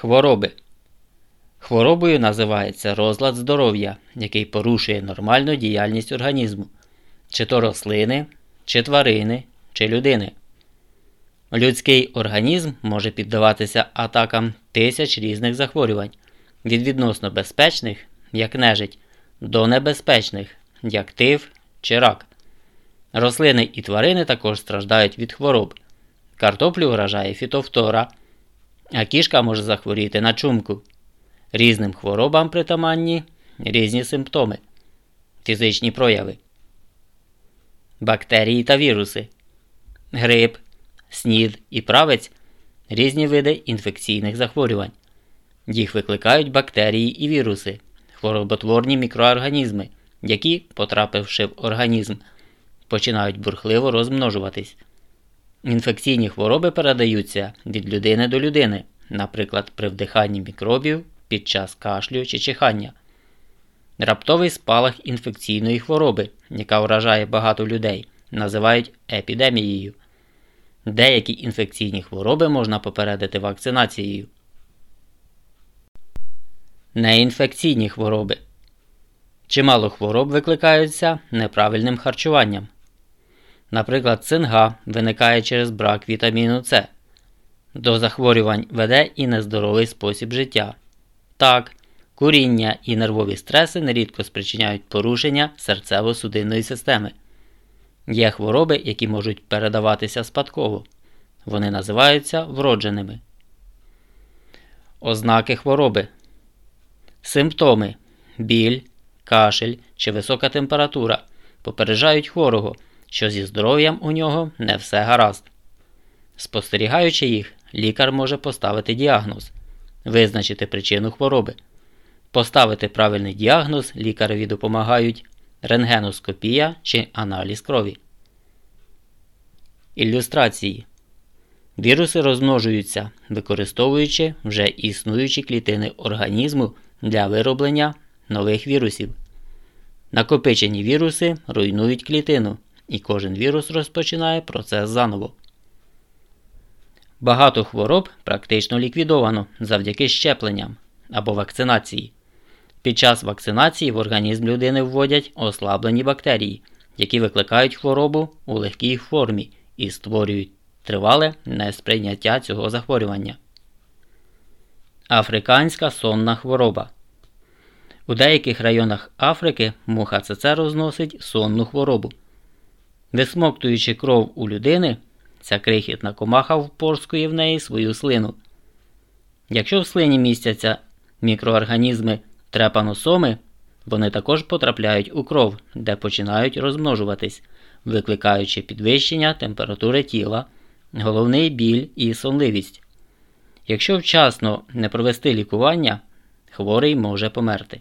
Хвороби. Хворобою називається розлад здоров'я, який порушує нормальну діяльність організму, чи то рослини, чи тварини, чи людини. Людський організм може піддаватися атакам тисяч різних захворювань, від відносно безпечних, як нежить, до небезпечних, як тиф чи рак. Рослини і тварини також страждають від хвороб. Картоплю вражає фітофтора а кішка може захворіти на чумку. Різним хворобам притаманні різні симптоми, фізичні прояви, бактерії та віруси, грип, снід і правець різні види інфекційних захворювань. Їх викликають бактерії і віруси, хвороботворні мікроорганізми, які, потрапивши в організм, починають бурхливо розмножуватись. Інфекційні хвороби передаються від людини до людини, наприклад, при вдиханні мікробів під час кашлю чи чихання. Раптовий спалах інфекційної хвороби, яка вражає багато людей, називають епідемією. Деякі інфекційні хвороби можна попередити вакцинацією. Неінфекційні хвороби. Чимало хвороб викликаються неправильним харчуванням. Наприклад, цинга виникає через брак вітаміну С. До захворювань веде і нездоровий спосіб життя. Так, куріння і нервові стреси нерідко спричиняють порушення серцево-судинної системи. Є хвороби, які можуть передаватися спадково. Вони називаються вродженими. Ознаки хвороби. Симптоми біль, кашель чи висока температура попереджають хворого що зі здоров'ям у нього не все гаразд. Спостерігаючи їх, лікар може поставити діагноз, визначити причину хвороби. Поставити правильний діагноз лікареві допомагають рентгеноскопія чи аналіз крові. Ілюстрації Віруси розмножуються, використовуючи вже існуючі клітини організму для вироблення нових вірусів. Накопичені віруси руйнують клітину, і кожен вірус розпочинає процес заново. Багато хвороб практично ліквідовано завдяки щепленням або вакцинації. Під час вакцинації в організм людини вводять ослаблені бактерії, які викликають хворобу у легкій формі і створюють тривале несприйняття цього захворювання. Африканська сонна хвороба. У деяких районах Африки муха ЦЦ розносить сонну хворобу. Висмоктуючи кров у людини, ця крихітна комаха впорскує в неї свою слину. Якщо в слині містяться мікроорганізми трепаносоми, вони також потрапляють у кров, де починають розмножуватись, викликаючи підвищення температури тіла, головний біль і сонливість. Якщо вчасно не провести лікування, хворий може померти.